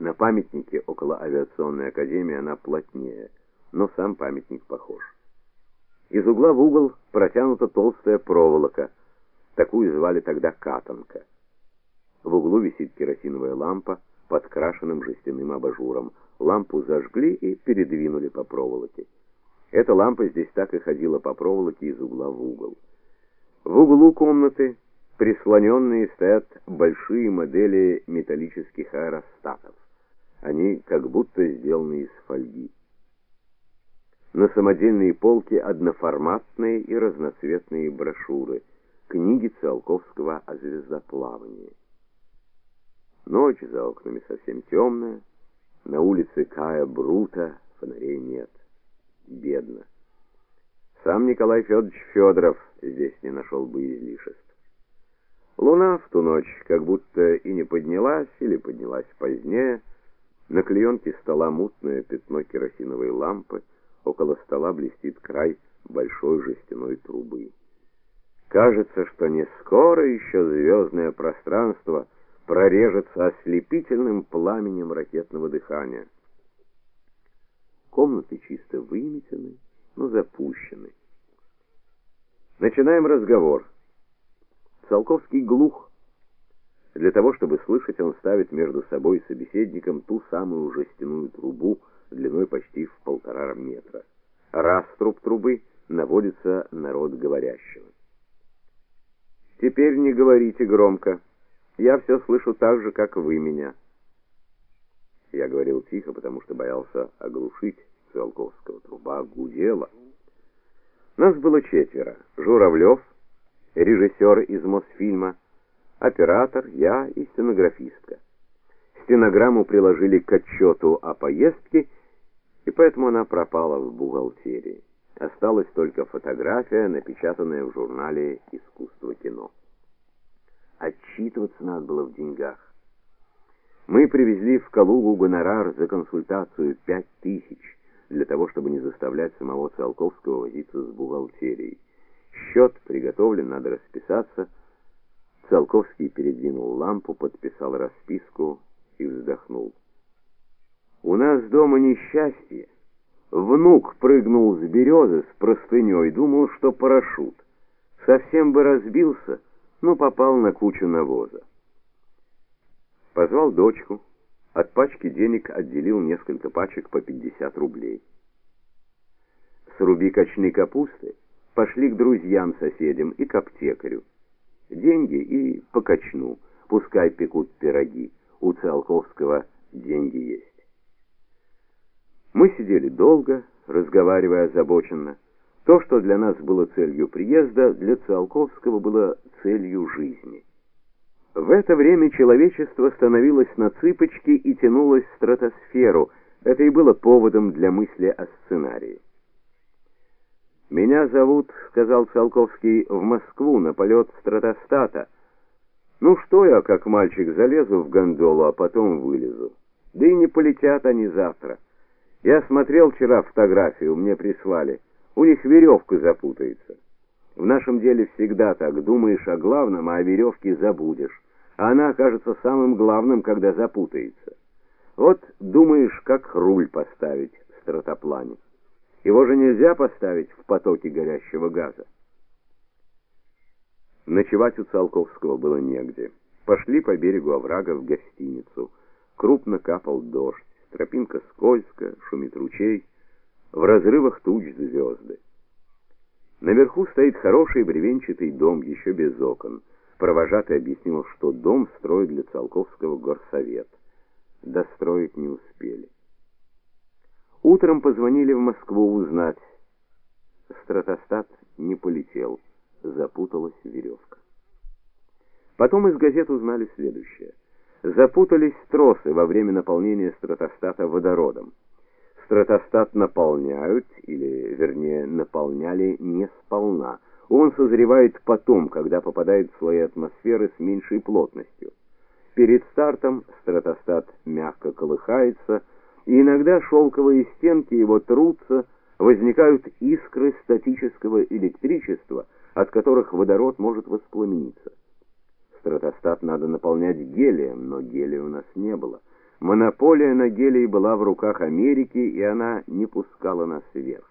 На памятнике около авиационной академии она плотнее, но сам памятник похож. Из угла в угол протянута толстая проволока. Такую звали тогда катанка. В углу висит керосиновая лампа под крашеным жестяным абажуром. Лампу зажгли и передвинули по проволоке. Эта лампа здесь так и ходила по проволоке из угла в угол. В углу комнаты прислоненные стоят большие модели металлических аэростатов. Они как будто сделаны из фольги. На самодельные полки одноформатные и разноцветные брошюры, книги Циолковского о звездоплавании. Ночь за окнами совсем темная, на улице Кая Брута фонарей нет. Бедно. Сам Николай Федорович Федоров здесь не нашел бы излишеств. Луна в ту ночь как будто и не поднялась или поднялась позднее. На клеенке стола мутное пятно керосиновой лампы, около стола блестит край большой жестяной трубы. Кажется, что не скоро еще звездное пространство прорежется ослепительным пламенем ракетного дыхания. Комнаты чисто выметены, но запущены. Начинаем разговор. Циолковский глух. Для того, чтобы слышать, он ставит между собой и собеседником ту самую жестяную трубу длиной почти в полтора метра. Раструб трубы наводится на рот говорящего. Теперь не говорите громко. Я все слышу так же, как вы меня. Я говорил тихо, потому что боялся оглушить Циолковского. Труба гудела. Нас было четверо. Журавлев, режиссер из Мосфильма, оператор, я и стенографистка. Стенограмму приложили к отчету о поездке, и поэтому она пропала в бухгалтерии. Осталась только фотография, напечатанная в журнале Искусство кино. Отчитываться надо было в деньгах. Мы привезли в Калугу гонорар за консультацию пять тысяч для того, чтобы не заставлять самого Циолковского возиться с бухгалтерией. Счет приготовлен, надо расписаться. Циолковский передвинул лампу, подписал расписку и вздохнул. У нас дома несчастье. Внук прыгнул с березы с простыней, думал, что парашют. Совсем бы разбился, но попал на кучу навоза. Позвал дочку, от пачки денег отделил несколько пачек по 50 рублей. Сруби качны капусты, пошли к друзьям-соседям и к аптекарю. Деньги и по качну, пускай пекут пироги, у Циолковского деньги есть. Мы сидели долго, разговаривая озабоченно. То, что для нас было целью приезда, для Циолковского было целью жизни. В это время человечество становилось на цыпочки и тянулось в стратосферу. Это и было поводом для мысли о сценарии. «Меня зовут, — сказал Циолковский, — в Москву на полет стратостата. Ну что я, как мальчик, залезу в гондолу, а потом вылезу. Да и не полетят они завтра. Я смотрел вчера фотографию, мне прислали. У них веревка запутается. В нашем деле всегда так. Думаешь о главном, а о веревке забудешь. А она окажется самым главным, когда запутается. Вот думаешь, как руль поставить в стратоплане. Его же нельзя поставить в потоке горящего газа. Ночевать у Циолковского было негде. Пошли по берегу оврага в гостиницу. Крупно капал дождь. Тропинка скользкая, шумит ручей, в разрывах туч звезды. Наверху стоит хороший бревенчатый дом, еще без окон. Провожатый объяснил, что дом строит для Циолковского горсовет. Достроить не успели. Утром позвонили в Москву узнать. Стратостат не полетел, запуталась веревка. Потом из газет узнали следующее запутались тросы во время наполнения стратостата водородом. Стратостат наполняют, или, вернее, наполняли не сполна. Он созревает потом, когда попадает в слои атмосферы с меньшей плотностью. Перед стартом стратостат мягко колыхается, и иногда шелковые стенки его трутся, возникают искры статического электричества, от которых водород может воспламениться. Стратостат надо наполнять гелием, но гелия у нас не было. Монополия на гелий была в руках Америки, и она не пускала нас вверх.